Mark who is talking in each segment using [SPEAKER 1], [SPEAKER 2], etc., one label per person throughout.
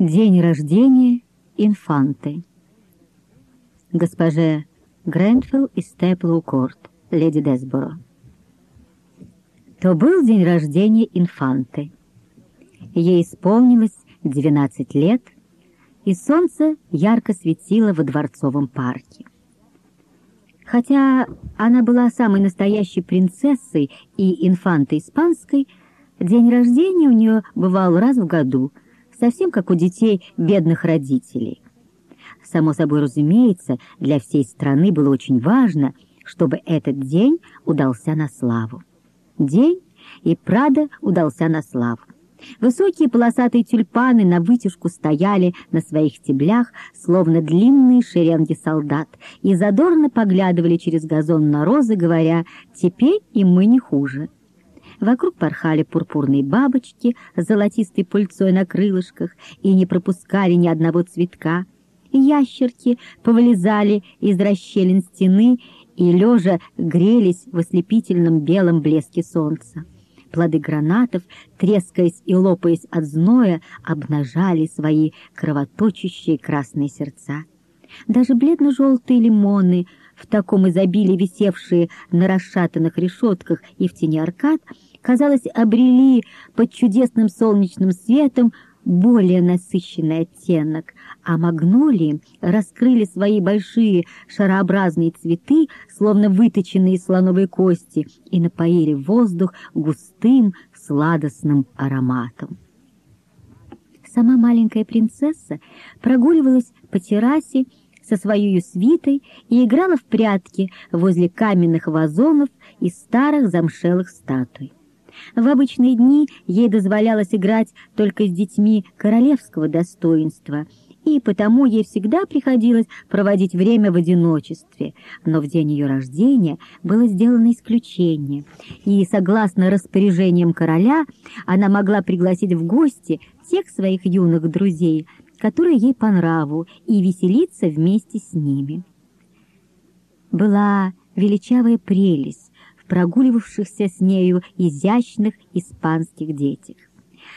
[SPEAKER 1] День рождения инфанты. Госпоже Грэнфелл из Тэплоу-Корт, леди Десборо. То был день рождения инфанты. Ей исполнилось 12 лет, и солнце ярко светило во дворцовом парке. Хотя она была самой настоящей принцессой и инфантой испанской, день рождения у нее бывал раз в году — совсем как у детей бедных родителей. Само собой разумеется, для всей страны было очень важно, чтобы этот день удался на славу. День и Прада удался на славу. Высокие полосатые тюльпаны на вытяжку стояли на своих стеблях, словно длинные шеренги солдат, и задорно поглядывали через газон на розы, говоря «теперь и мы не хуже». Вокруг порхали пурпурные бабочки с золотистой пыльцой на крылышках и не пропускали ни одного цветка. Ящерки повылезали из расщелин стены и, лежа, грелись в ослепительном белом блеске солнца. Плоды гранатов, трескаясь и лопаясь от зноя, обнажали свои кровоточащие красные сердца. Даже бледно-желтые лимоны, в таком изобилии висевшие на расшатанных решетках и в тени аркад, казалось, обрели под чудесным солнечным светом более насыщенный оттенок, а магнолии раскрыли свои большие шарообразные цветы, словно выточенные из слоновой кости, и напоили воздух густым сладостным ароматом. Сама маленькая принцесса прогуливалась по террасе со своей свитой и играла в прятки возле каменных вазонов и старых замшелых статуй. В обычные дни ей дозволялось играть только с детьми королевского достоинства, и потому ей всегда приходилось проводить время в одиночестве. Но в день ее рождения было сделано исключение, и, согласно распоряжениям короля, она могла пригласить в гости тех своих юных друзей, которые ей по нраву, и веселиться вместе с ними. Была величавая прелесть, прогуливавшихся с нею изящных испанских детях.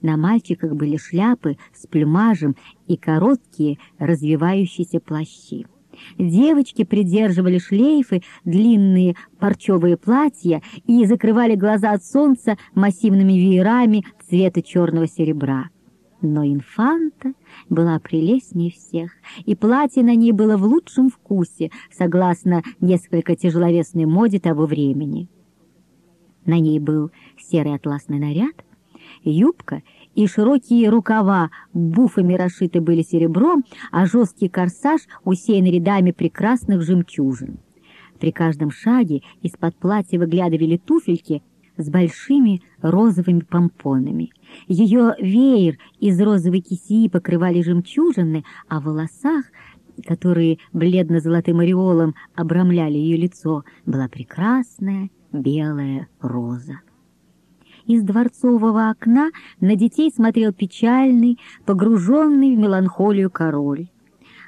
[SPEAKER 1] На мальчиках были шляпы с плюмажем и короткие развивающиеся плащи. Девочки придерживали шлейфы, длинные парчевые платья и закрывали глаза от солнца массивными веерами цвета черного серебра. Но инфанта была прелестнее всех, и платье на ней было в лучшем вкусе, согласно несколько тяжеловесной моде того времени. На ней был серый атласный наряд, юбка и широкие рукава буфами расшиты были серебром, а жесткий корсаж усеян рядами прекрасных жемчужин. При каждом шаге из-под платья выглядывали туфельки с большими розовыми помпонами. Ее веер из розовой кисии покрывали жемчужины, а в волосах, которые бледно-золотым ореолом обрамляли ее лицо, была прекрасная белая роза. Из дворцового окна на детей смотрел печальный, погруженный в меланхолию король.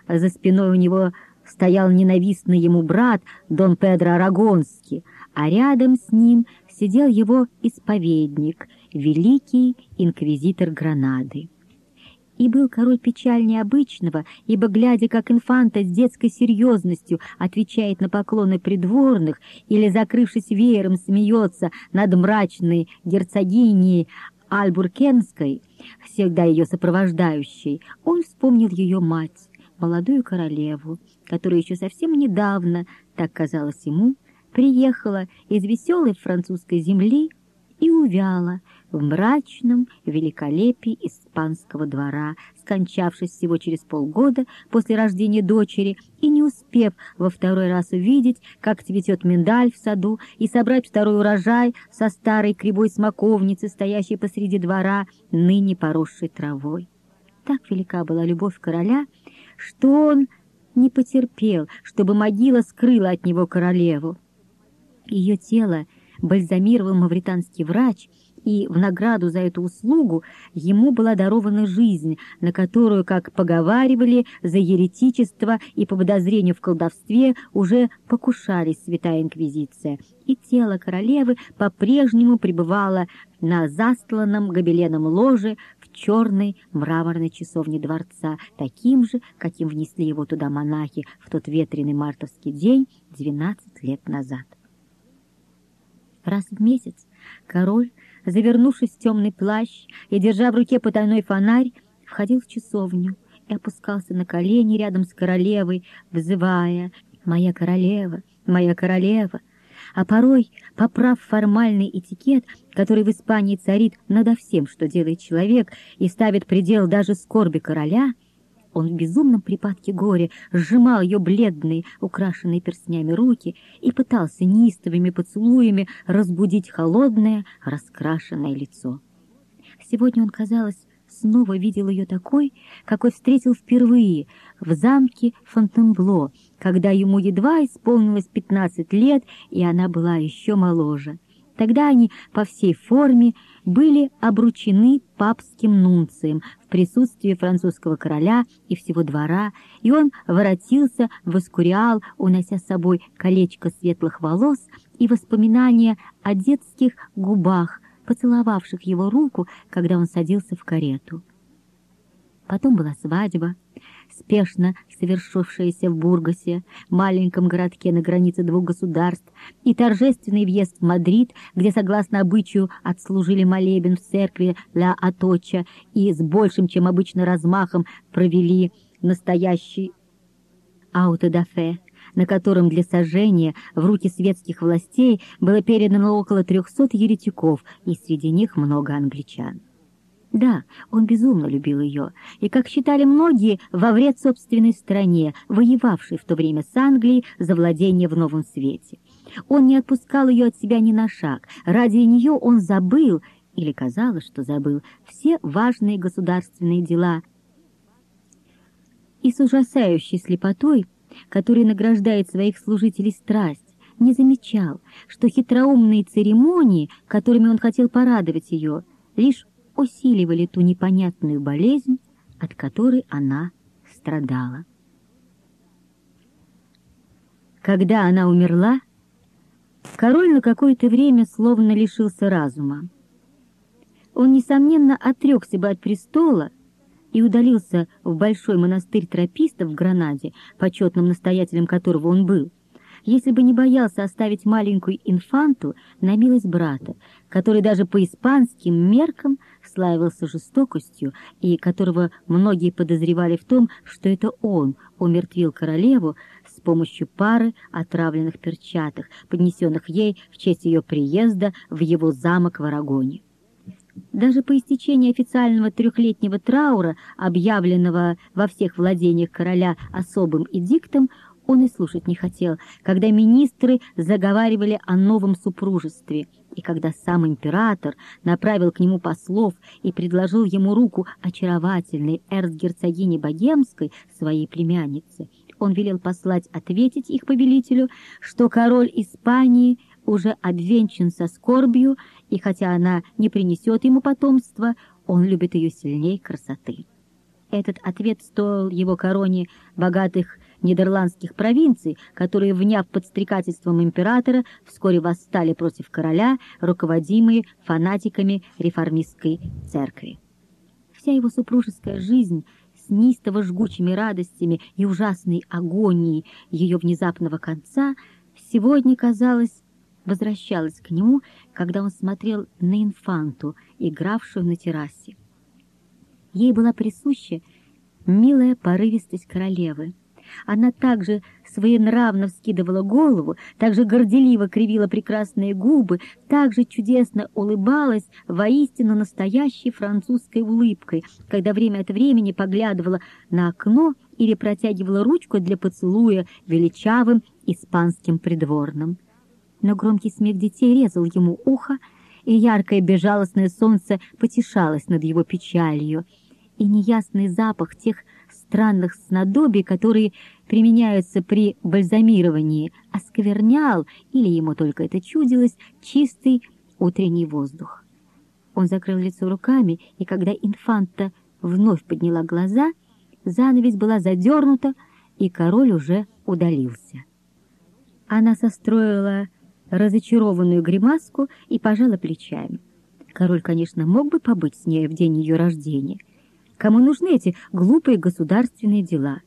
[SPEAKER 1] За спиной у него стоял ненавистный ему брат Дон Педро Арагонский, а рядом с ним сидел его исповедник, великий инквизитор Гранады. И был король печальнее обычного, ибо, глядя, как инфанта с детской серьезностью отвечает на поклоны придворных или, закрывшись веером, смеется над мрачной герцогиней Альбуркенской, всегда ее сопровождающей, он вспомнил ее мать, молодую королеву, которая еще совсем недавно, так казалось ему, приехала из веселой французской земли и увяла, в мрачном великолепии испанского двора, скончавшись всего через полгода после рождения дочери и не успев во второй раз увидеть, как цветет миндаль в саду, и собрать второй урожай со старой кривой смоковницы, стоящей посреди двора, ныне поросшей травой. Так велика была любовь короля, что он не потерпел, чтобы могила скрыла от него королеву. Ее тело бальзамировал мавританский врач — и в награду за эту услугу ему была дарована жизнь, на которую, как поговаривали, за еретичество и по подозрению в колдовстве уже покушались святая инквизиция, и тело королевы по-прежнему пребывало на застланном гобеленом ложе в черной мраморной часовни дворца, таким же, каким внесли его туда монахи в тот ветреный мартовский день двенадцать лет назад. Раз в месяц король, завернувшись в темный плащ и держа в руке потайной фонарь, входил в часовню и опускался на колени рядом с королевой, взывая «Моя королева, моя королева!» а порой, поправ формальный этикет, который в Испании царит надо всем, что делает человек, и ставит предел даже скорби короля, он в безумном припадке горя сжимал ее бледные, украшенные перстнями руки и пытался неистовыми поцелуями разбудить холодное, раскрашенное лицо. Сегодня он, казалось, снова видел ее такой, какой встретил впервые в замке Фонтенбло, когда ему едва исполнилось пятнадцать лет, и она была еще моложе. Тогда они по всей форме были обручены папским нунцием в присутствии французского короля и всего двора, и он воротился в Эскуриал, унося с собой колечко светлых волос и воспоминания о детских губах, поцеловавших его руку, когда он садился в карету. Потом была свадьба, спешно совершившаяся в Бургасе, маленьком городке на границе двух государств, и торжественный въезд в Мадрид, где, согласно обычаю, отслужили молебен в церкви Ла Аточа и с большим, чем обычно, размахом провели настоящий аутодафе, на котором для сожжения в руки светских властей было передано около трехсот еретиков, и среди них много англичан. Да, он безумно любил ее, и, как считали многие, во вред собственной стране, воевавшей в то время с Англией за владение в Новом Свете. Он не отпускал ее от себя ни на шаг. Ради нее он забыл, или казалось, что забыл, все важные государственные дела. И с ужасающей слепотой, которой награждает своих служителей страсть, не замечал, что хитроумные церемонии, которыми он хотел порадовать ее, лишь усиливали ту непонятную болезнь, от которой она страдала. Когда она умерла, король на какое-то время словно лишился разума. Он, несомненно, отрекся бы от престола и удалился в большой монастырь тропистов в Гранаде, почетным настоятелем которого он был, если бы не боялся оставить маленькую инфанту на милость брата, который даже по испанским меркам славился жестокостью и которого многие подозревали в том, что это он умертвил королеву с помощью пары отравленных перчаток, поднесенных ей в честь ее приезда в его замок в Арагоне. Даже по истечении официального трехлетнего траура, объявленного во всех владениях короля особым эдиктом, он и слушать не хотел, когда министры заговаривали о новом супружестве, и когда сам император направил к нему послов и предложил ему руку очаровательной эрцгерцогини Богемской, своей племяннице, он велел послать ответить их повелителю, что король Испании уже обвенчан со скорбью, и хотя она не принесет ему потомства, он любит ее сильней красоты. Этот ответ стоил его короне богатых нидерландских провинций, которые, вняв подстрекательством императора, вскоре восстали против короля, руководимые фанатиками реформистской церкви. Вся его супружеская жизнь с неистово жгучими радостями и ужасной агонией ее внезапного конца сегодня, казалось, возвращалась к нему, когда он смотрел на инфанту, игравшую на террасе. Ей была присуща милая порывистость королевы. Она также своенравно вскидывала голову, также горделиво кривила прекрасные губы, также чудесно улыбалась воистину настоящей французской улыбкой, когда время от времени поглядывала на окно или протягивала ручку для поцелуя величавым испанским придворным. Но громкий смех детей резал ему ухо, и яркое безжалостное солнце потешалось над его печалью, и неясный запах тех странных снадобий, которые применяются при бальзамировании, осквернял, или ему только это чудилось, чистый утренний воздух. Он закрыл лицо руками, и когда инфанта вновь подняла глаза, занавесь была задернута, и король уже удалился. Она состроила разочарованную гримаску и пожала плечами. Король, конечно, мог бы побыть с ней в день ее рождения. Кому нужны эти глупые государственные дела?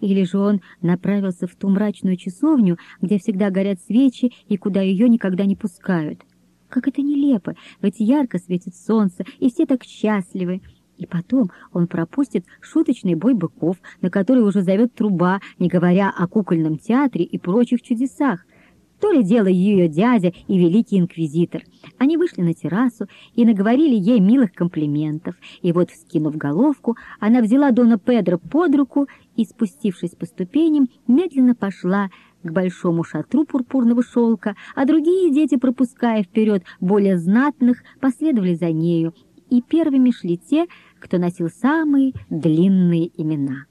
[SPEAKER 1] Или же он направился в ту мрачную часовню, где всегда горят свечи и куда ее никогда не пускают? Как это нелепо, ведь ярко светит солнце, и все так счастливы. И потом он пропустит шуточный бой быков, на который уже зовет труба, не говоря о кукольном театре и прочих чудесах. То ли дело ее дядя и великий инквизитор. Они вышли на террасу и наговорили ей милых комплиментов. И вот, вскинув головку, она взяла Дона Педро под руку и, спустившись по ступеням, медленно пошла к большому шатру пурпурного шелка, а другие дети, пропуская вперед более знатных, последовали за нею, и первыми шли те, кто носил самые длинные имена.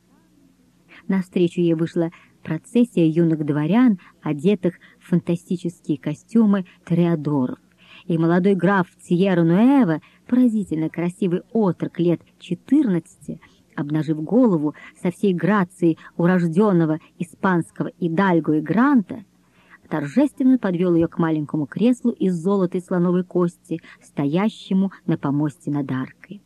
[SPEAKER 1] Навстречу ей вышла процессия юных дворян, одетых в фантастические костюмы тореадоров. И молодой граф Тьерра Нуэва, поразительно красивый отрок лет четырнадцати, обнажив голову со всей грацией урожденного испанского идальго и гранта, торжественно подвел ее к маленькому креслу из золотой слоновой кости, стоящему на помосте над аркой.